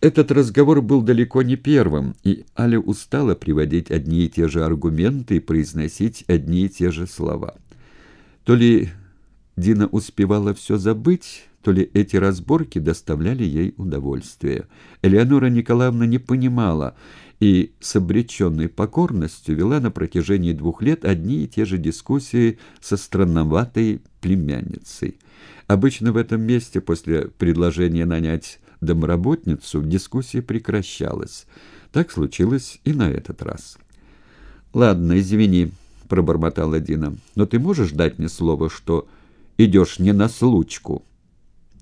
Этот разговор был далеко не первым, и Аля устала приводить одни и те же аргументы и произносить одни и те же слова. То ли Дина успевала все забыть, то ли эти разборки доставляли ей удовольствие. Элеонора Николаевна не понимала и с обреченной покорностью вела на протяжении двух лет одни и те же дискуссии со странноватой племянницей. Обычно в этом месте после предложения нанять домработницу дискуссия прекращалась. Так случилось и на этот раз. «Ладно, извини», — пробормотала Дина, — «но ты можешь дать мне слово, что идешь не на случку?»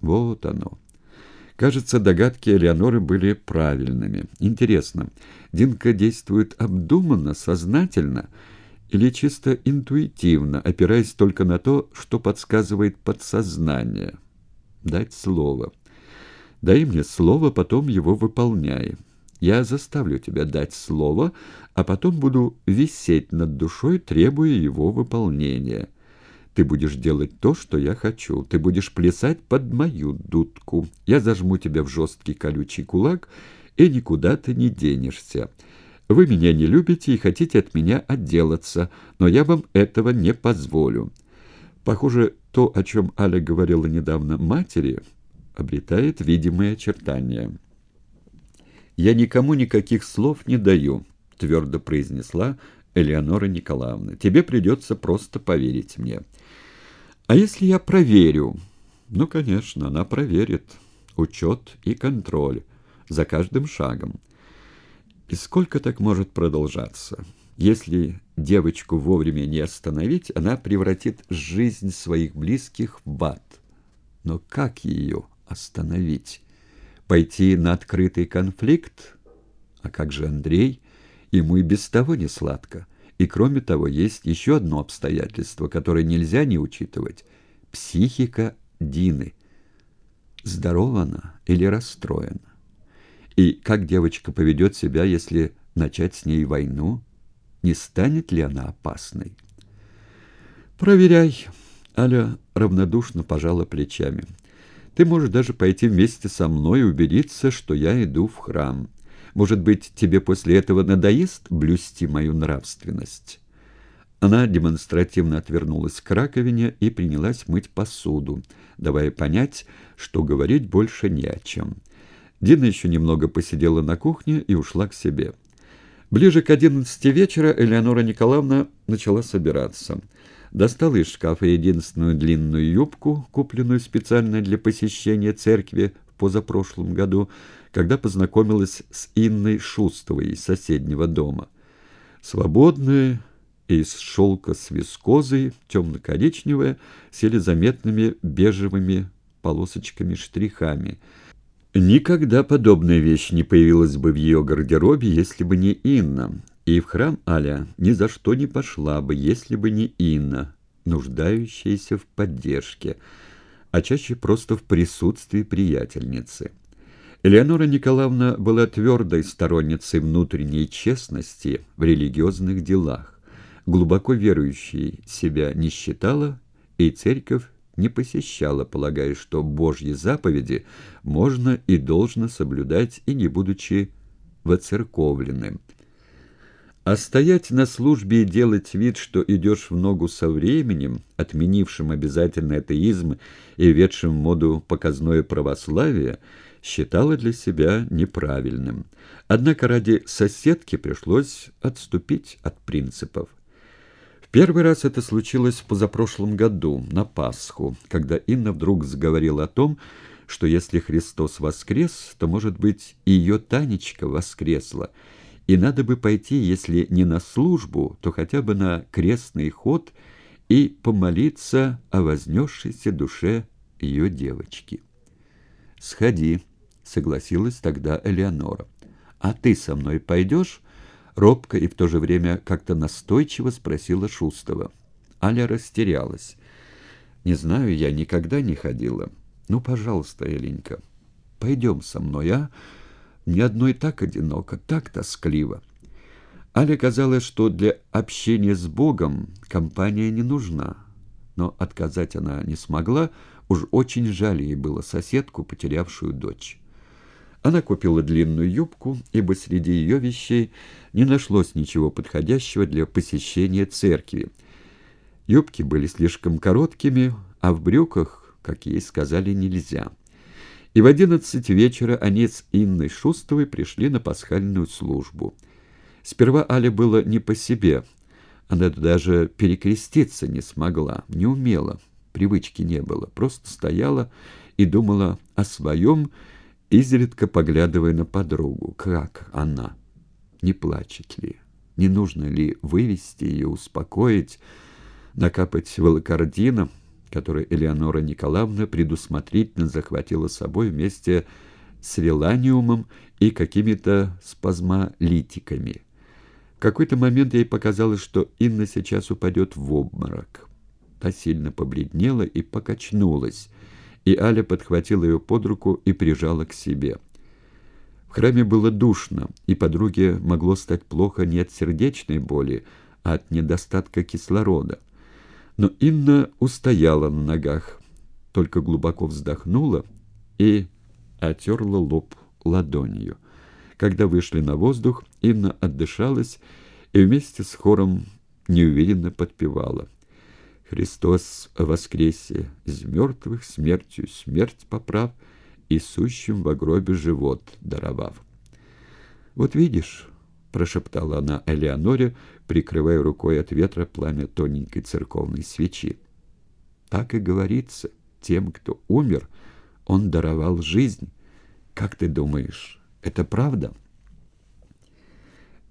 Вот оно. Кажется, догадки Элеоноры были правильными. Интересно, Динка действует обдуманно, сознательно или чисто интуитивно, опираясь только на то, что подсказывает подсознание? Дать слово. Дай мне слово, потом его выполняй. Я заставлю тебя дать слово, а потом буду висеть над душой, требуя его выполнения. Ты будешь делать то, что я хочу. Ты будешь плясать под мою дудку. Я зажму тебя в жесткий колючий кулак, и никуда ты не денешься. Вы меня не любите и хотите от меня отделаться, но я вам этого не позволю. Похоже, то, о чем Аля говорила недавно матери, обретает видимые очертания. «Я никому никаких слов не даю», — твердо произнесла Элеонора Николаевна. «Тебе придется просто поверить мне». А если я проверю? Ну, конечно, она проверит. Учет и контроль за каждым шагом. И сколько так может продолжаться? Если девочку вовремя не остановить, она превратит жизнь своих близких в ад. Но как ее остановить? Пойти на открытый конфликт? А как же Андрей? Ему и без того не сладко. И кроме того, есть еще одно обстоятельство, которое нельзя не учитывать. Психика Дины. Здорова она или расстроена? И как девочка поведет себя, если начать с ней войну? Не станет ли она опасной? «Проверяй», — Аля равнодушно пожала плечами. «Ты можешь даже пойти вместе со мной и убедиться, что я иду в храм. Может быть, тебе после этого надоест блюсти мою нравственность?» Она демонстративно отвернулась к раковине и принялась мыть посуду, давая понять, что говорить больше не о чем. Дина еще немного посидела на кухне и ушла к себе. Ближе к одиннадцати вечера Элеонора Николаевна начала собираться. Достала из шкафа единственную длинную юбку, купленную специально для посещения церкви в позапрошлом году, когда познакомилась с Инной Шустовой из соседнего дома. Свободная, из шелка с вискозой, темно-коричневая, сели заметными бежевыми полосочками-штрихами. Никогда подобная вещь не появилась бы в ее гардеробе, если бы не Инна. И в храм Аля ни за что не пошла бы, если бы не Инна, нуждающаяся в поддержке, а чаще просто в присутствии приятельницы. Элеонора Николаевна была твердой сторонницей внутренней честности в религиозных делах, глубоко верующей себя не считала, и церковь не посещала, полагая, что Божьи заповеди можно и должно соблюдать и не будучи воцерковленным. А стоять на службе и делать вид, что идешь в ногу со временем, отменившим обязательный атеизм и ведшим в моду показное православие, считала для себя неправильным. Однако ради соседки пришлось отступить от принципов. В первый раз это случилось в позапрошлом году, на Пасху, когда Инна вдруг заговорила о том, что если Христос воскрес, то, может быть, и ее Танечка воскресла – и надо бы пойти, если не на службу, то хотя бы на крестный ход и помолиться о вознесшейся душе ее девочки. «Сходи», — согласилась тогда Элеонора. «А ты со мной пойдешь?» Робко и в то же время как-то настойчиво спросила Шустова. Аля растерялась. «Не знаю, я никогда не ходила. Ну, пожалуйста, Эленька, пойдем со мной, а?» Мне одной так одиноко, так тоскливо. Але казалось, что для общения с Богом компания не нужна. Но отказать она не смогла, уж очень жаль ей было соседку, потерявшую дочь. Она купила длинную юбку, ибо среди ее вещей не нашлось ничего подходящего для посещения церкви. Юбки были слишком короткими, а в брюках, как ей сказали, нельзя. И в одиннадцать вечера они с Инной Шустовой пришли на пасхальную службу. Сперва Але было не по себе. Она даже перекреститься не смогла, не умела, привычки не было, просто стояла и думала о своем, изредка поглядывая на подругу. Как она? Не плачет ли? Не нужно ли вывести ее, успокоить, накапать волокордина, который Элеонора Николаевна предусмотрительно захватила с собой вместе с реланиумом и какими-то спазмолитиками. В какой-то момент ей показалось, что Инна сейчас упадет в обморок. Та сильно побледнела и покачнулась, и Аля подхватила ее под руку и прижала к себе. В храме было душно, и подруге могло стать плохо не от сердечной боли, а от недостатка кислорода. Но Инна устояла на ногах, только глубоко вздохнула и отерла лоб ладонью. Когда вышли на воздух, Инна отдышалась и вместе с хором неуверенно подпевала. «Христос воскресе из мертвых смертью смерть поправ и сущим во гробе живот даровав». «Вот видишь», — прошептала она Элеоноре, прикрывая рукой от ветра пламя тоненькой церковной свечи. «Так и говорится, тем, кто умер, он даровал жизнь. Как ты думаешь, это правда?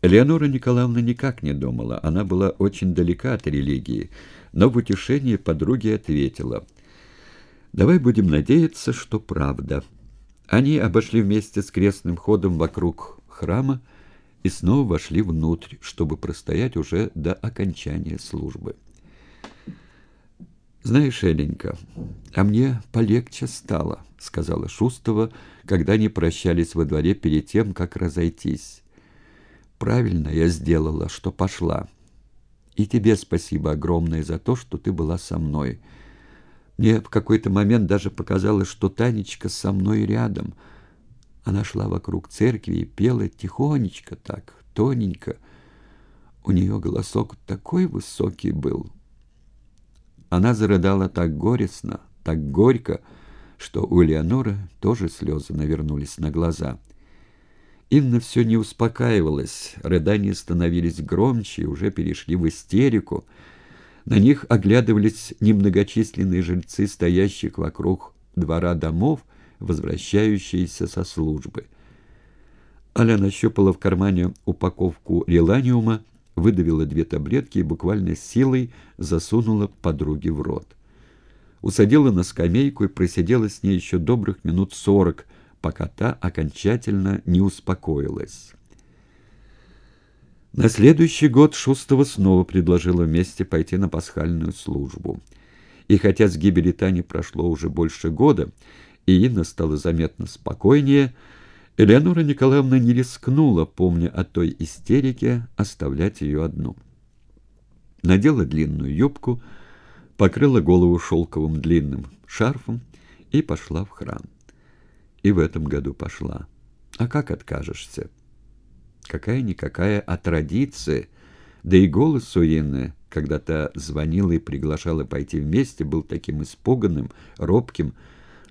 Леонора Николаевна никак не думала, она была очень далека от религии, но в утешении подруги ответила. «Давай будем надеяться, что правда». Они обошли вместе с крестным ходом вокруг храма и снова вошли внутрь, чтобы простоять уже до окончания службы. «Знаешь, Эленька, а мне полегче стало», — сказала Шустова, когда они прощались во дворе перед тем, как разойтись. «Правильно я сделала, что пошла. И тебе спасибо огромное за то, что ты была со мной. Мне в какой-то момент даже показалось, что Танечка со мной рядом. Она шла вокруг церкви и пела тихонечко так, тоненько. У нее голосок такой высокий был». Она зарыдала так горестно, так горько, что у Леоноры тоже слезы навернулись на глаза. Инна все не успокаивалась, рыдания становились громче и уже перешли в истерику. На них оглядывались немногочисленные жильцы, стоящих вокруг двора домов, возвращающиеся со службы. Аля нащупала в кармане упаковку реланиума, выдавила две таблетки и буквально силой засунула подруге в рот. Усадила на скамейку и просидела с ней еще добрых минут сорок, пока та окончательно не успокоилась. На следующий год Шустова снова предложила вместе пойти на пасхальную службу. И хотя с гибели Тани прошло уже больше года, и Инна стала заметно спокойнее, Элеонора Николаевна не рискнула, помня о той истерике, оставлять ее одну. Надела длинную юбку, покрыла голову шелковым длинным шарфом и пошла в храм. И в этом году пошла. А как откажешься? Какая-никакая а традиция, да и голос у Инны, когда та звонила и приглашала пойти вместе, был таким испуганным, робким,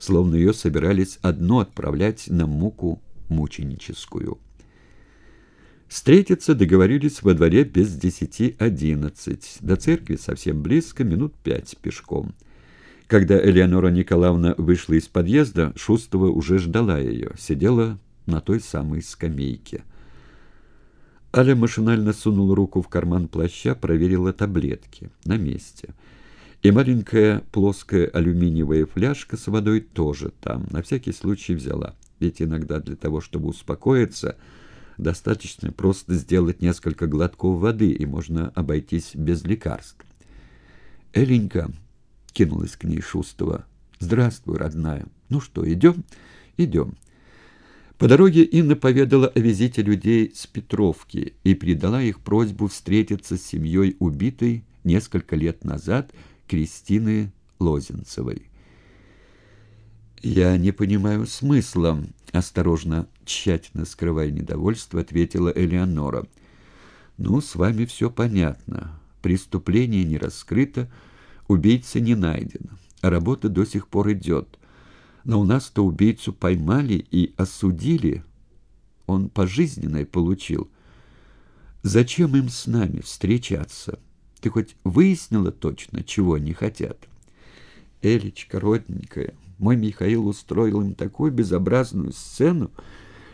словно ее собирались одно отправлять на муку мученическую. Встретиться договорились во дворе без десяти одиннадцать. До церкви совсем близко, минут пять пешком. Когда Элеонора Николаевна вышла из подъезда, Шустова уже ждала ее, сидела на той самой скамейке. Аля машинально сунула руку в карман плаща, проверила таблетки. На месте. И маленькая плоская алюминиевая фляжка с водой тоже там. На всякий случай взяла ведь иногда для того, чтобы успокоиться, достаточно просто сделать несколько глотков воды, и можно обойтись без лекарств. «Эленька», — кинулась к ней Шустова, — «здравствуй, родная. Ну что, идем?» «Идем». По дороге Инна поведала о визите людей с Петровки и передала их просьбу встретиться с семьей убитой несколько лет назад Кристины Лозенцевой. «Я не понимаю смысла», — осторожно, тщательно скрывая недовольство, ответила Элеонора. «Ну, с вами все понятно. Преступление не раскрыто, убийца не найден, работа до сих пор идет. Но у нас-то убийцу поймали и осудили. Он пожизненное получил. Зачем им с нами встречаться? Ты хоть выяснила точно, чего они хотят?» Элечка, родненькая, мой Михаил устроил им такую безобразную сцену,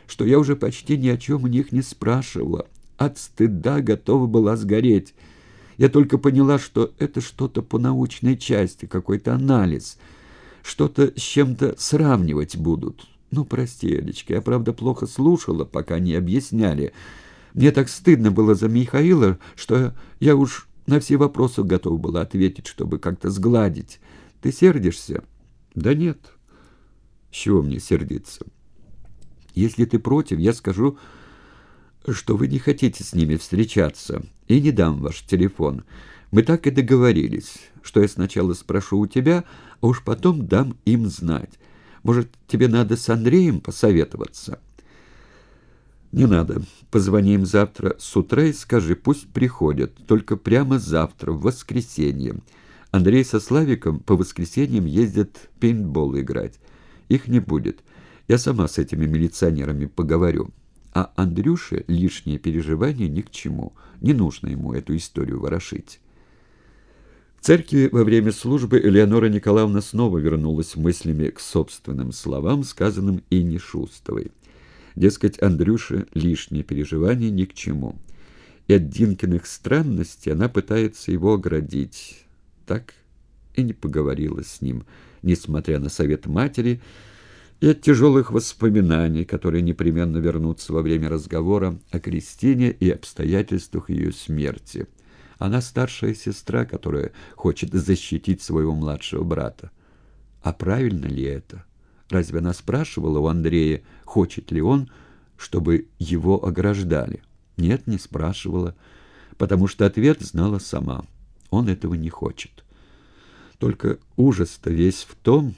что я уже почти ни о чем у них не спрашивала. От стыда готова была сгореть. Я только поняла, что это что-то по научной части, какой-то анализ, что-то с чем-то сравнивать будут. Ну, прости, Элечка, я, правда, плохо слушала, пока не объясняли. Мне так стыдно было за Михаила, что я уж на все вопросы готова была ответить, чтобы как-то сгладить. Ты сердишься?» «Да нет. С чего мне сердиться? Если ты против, я скажу, что вы не хотите с ними встречаться, и не дам ваш телефон. Мы так и договорились, что я сначала спрошу у тебя, а уж потом дам им знать. Может, тебе надо с Андреем посоветоваться?» «Не надо. Позвони им завтра с утра и скажи, пусть приходят, только прямо завтра, в воскресенье». Андрей со Славиком по воскресеньям ездят пейнтбол играть. Их не будет. Я сама с этими милиционерами поговорю. А Андрюше лишние переживания ни к чему. Не нужно ему эту историю ворошить. В церкви во время службы Элеонора Николаевна снова вернулась мыслями к собственным словам, сказанным Инне Шустовой. Дескать, Андрюше лишние переживания ни к чему. И от Динкиных странностей она пытается его оградить так и не поговорила с ним, несмотря на совет матери и от тяжелых воспоминаний, которые непременно вернутся во время разговора о Кристине и обстоятельствах ее смерти. Она старшая сестра, которая хочет защитить своего младшего брата. А правильно ли это? Разве она спрашивала у Андрея, хочет ли он, чтобы его ограждали? Нет, не спрашивала, потому что ответ знала сама. Он этого не хочет. Только ужас-то весь в том,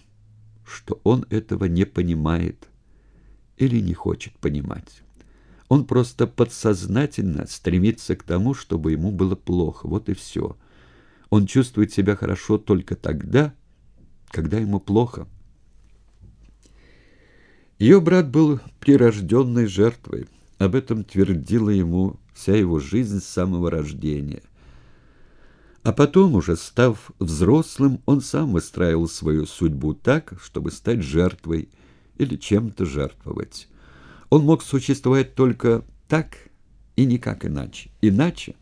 что он этого не понимает или не хочет понимать. Он просто подсознательно стремится к тому, чтобы ему было плохо. Вот и все. Он чувствует себя хорошо только тогда, когда ему плохо. Ее брат был прирожденной жертвой. Об этом твердила ему вся его жизнь с самого рождения. А потом, уже став взрослым, он сам выстраивал свою судьбу так, чтобы стать жертвой или чем-то жертвовать. Он мог существовать только так и никак иначе. Иначе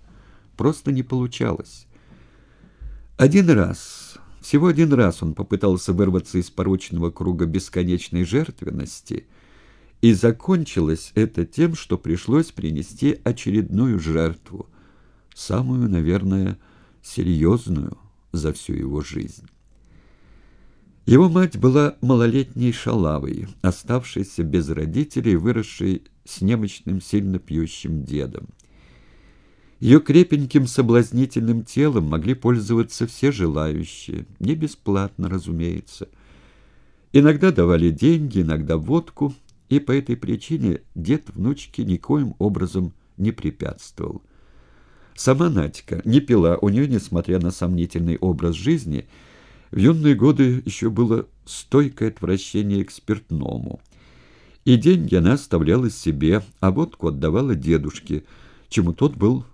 просто не получалось. Один раз, всего один раз он попытался вырваться из порочного круга бесконечной жертвенности, и закончилось это тем, что пришлось принести очередную жертву, самую, наверное, серьезную за всю его жизнь. Его мать была малолетней шалавой, оставшейся без родителей, выросшей с немощным, сильно пьющим дедом. Ее крепеньким соблазнительным телом могли пользоваться все желающие, не бесплатно, разумеется. Иногда давали деньги, иногда водку, и по этой причине дед внучке никоим образом не препятствовал. Сама Надька не пила, у нее, несмотря на сомнительный образ жизни, в юные годы еще было стойкое отвращение к спиртному. И деньги она оставляла себе, а водку отдавала дедушке, чему тот был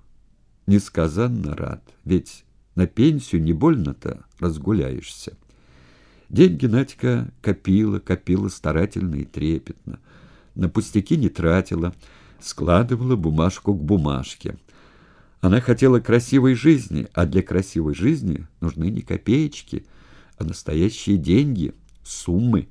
несказанно рад, ведь на пенсию не больно-то разгуляешься. Деньги Надька копила, копила старательно и трепетно. На пустяки не тратила, складывала бумажку к бумажке. Она хотела красивой жизни, а для красивой жизни нужны не копеечки, а настоящие деньги, суммы.